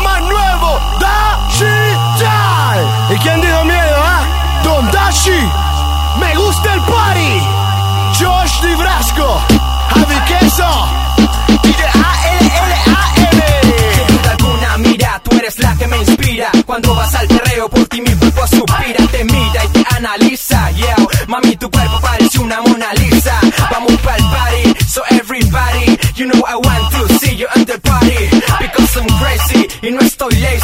más nuevo, Digital. ¿Y quién dijo miedo, ah? Don Dashi, me gusta el party. Josh Di Brasco, Javi Queso, DJ A-L-L-A-M. Sin duda alguna, mira, tú eres la que me inspira. Cuando vas al terreo, por ti mi cuerpo suspira, te mira y te analiza. Yeah, mami, tu cuerpo parece una Mona Lisa. Vamos pa'l party, so everybody, you know I want to see you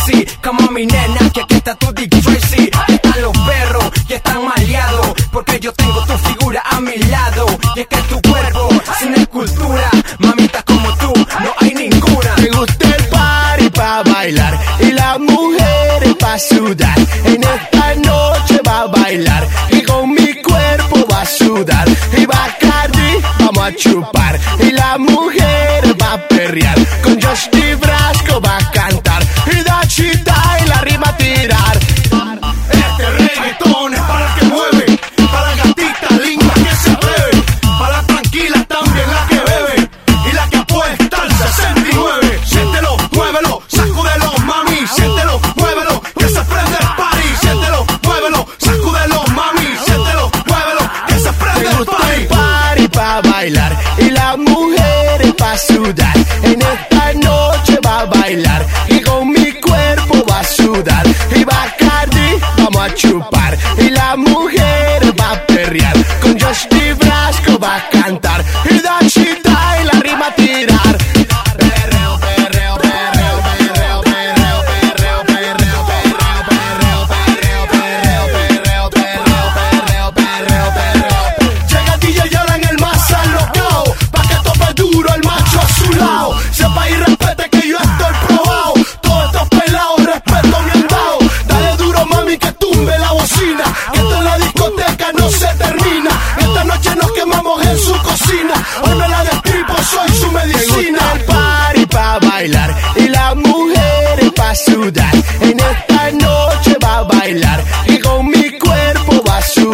lazy. Como mi nena, que aquí está tu Dick Tracy. Están los perros y están maleados. Porque yo tengo tu figura a mi lado. Y es que tu cuerpo es una escultura. Mamita como tú, no hay ninguna. Me gusta el party pa' bailar y las mujeres pa' sudar. En esta noche va a bailar y con mi cuerpo va a sudar. Y Bacardi vamos a chupar y la mujer va a perrear. Con Josh En esta noche va a bailar y con mi cuerpo va a sudar. Y Bacardi vamos a chupar y la mujer va a perrear. Con Josh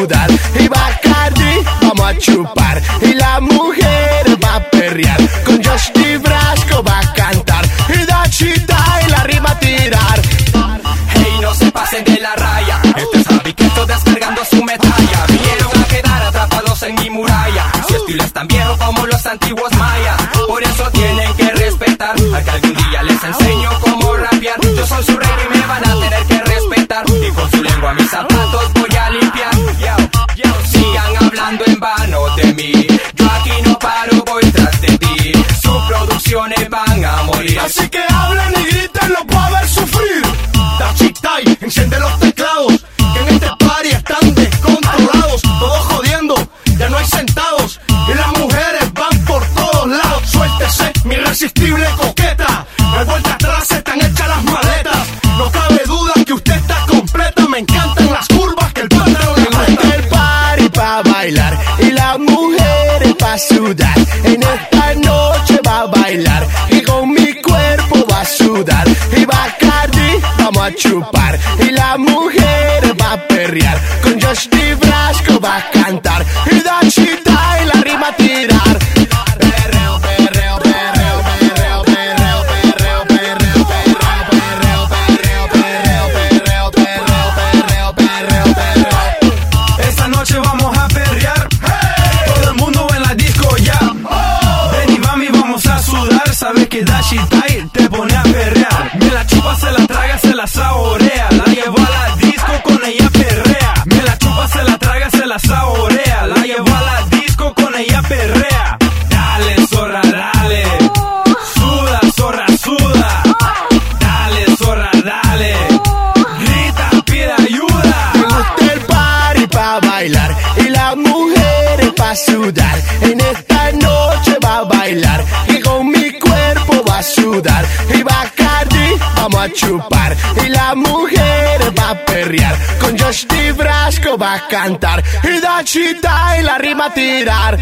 sudar Y Bacardi vamos a chupar Y la mujer va a perrear Con Di Brasco va a cantar Y Dachita y la rima a tirar Hey, no se pasen de la raya. Este es Javi que estoy descargando su metralla. Vinieron a quedar atrapados en mi muralla. Su estilo es tan viejo como los antiguos mayas. Por eso tienen que respetar. A que algún día les enseño cómo rapear. Yo soy su rey y me van a Así que hablen y griten, los va a ver sufrir. Dachitai, enciende los teclados, que en este party están descontrolados. Todos jodiendo, ya no hay sentados. Y las mujeres van por todos lados. Suéltese, mi irresistible coqueta. De vuelta atrás están hechas las maletas. No cabe duda que usted está completa. Me encantan las curvas que el pantalón le gusta el party pa' bailar y las mujeres pa' sudar. En esta noche va a bailar sudar. Y Bacardi vamos a chupar y la mujer va a perrear. Con Josh Brasco va a cantar sudar. Sabes que Dashi Tai te pone a perrear. Me la chupa, se la traga, se la saborea. La llevo a la disco, con ella perrea. Me la chupa, se la traga, se la saborea. La llevo a la disco, con ella perrea. Dale, zorra, dale. Suda, zorra, suda. Dale, zorra, dale. Grita, pide ayuda. Me gusta el party pa' bailar y las mujeres pa' sudar. En esta noche va a bailar Y Bacardi vamos a chupar y la mujer va a perrear. Con Josh Brasco va a cantar y Dachita y la rima a tirar.